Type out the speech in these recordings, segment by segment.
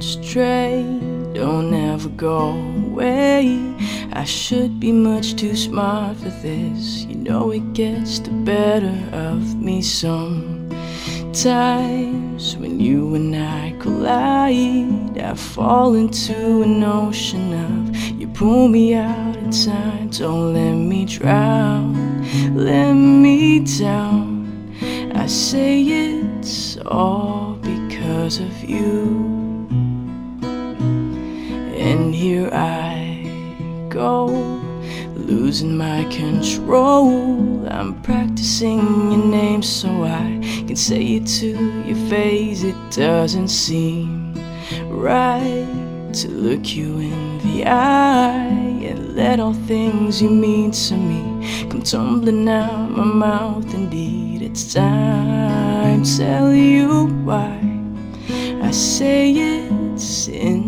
stray. Don't ever go away. I should be much too smart for this. You know it gets the better of me sometimes. When you and I collide, I fall into an ocean of you pull me out in time. Don't let me drown, let me down. I say it's all because of you. And here I go, losing my control. I'm practicing your name so I can say it to your face. It doesn't seem right to look you in the eye and let all things you mean to me come tumbling out my mouth. Indeed, it's time to tell you why I say it's infinitely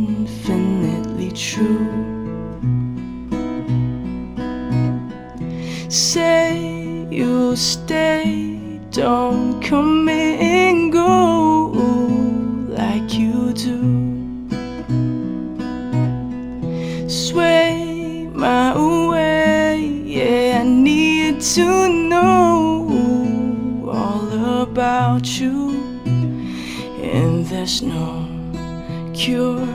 Stay, don't come and go like you do. Sway my way, yeah, I need to know all about you. And there's no cure,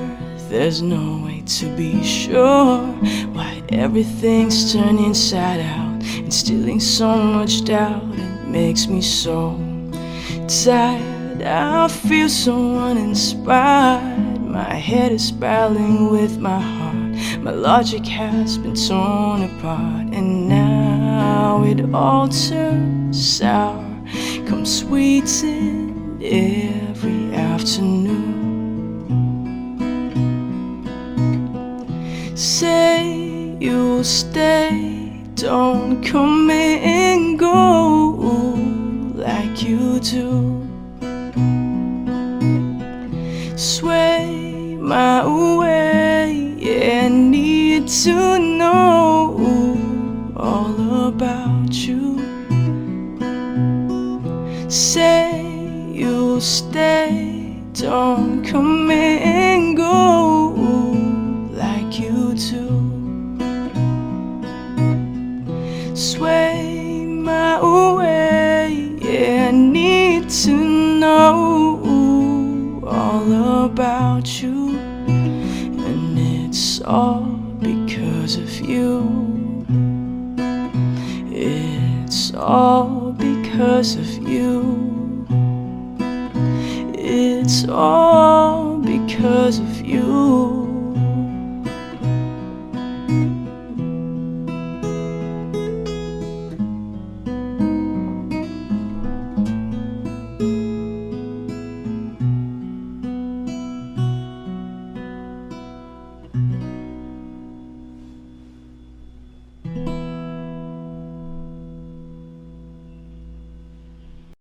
there's no way to be sure why everything's turned inside out, instilling so much doubt. It makes me so tired. I feel so uninspired. My head is spiraling with my heart. My logic has been torn apart, and now it all turns sour. Come sweets in every afternoon. Say you'll stay, don't come in and go like you do. Sway my way, yeah, I need to know all about you. Say you'll stay, don't come and about you, and it's all because of you. It's all because of you. It's all because of you.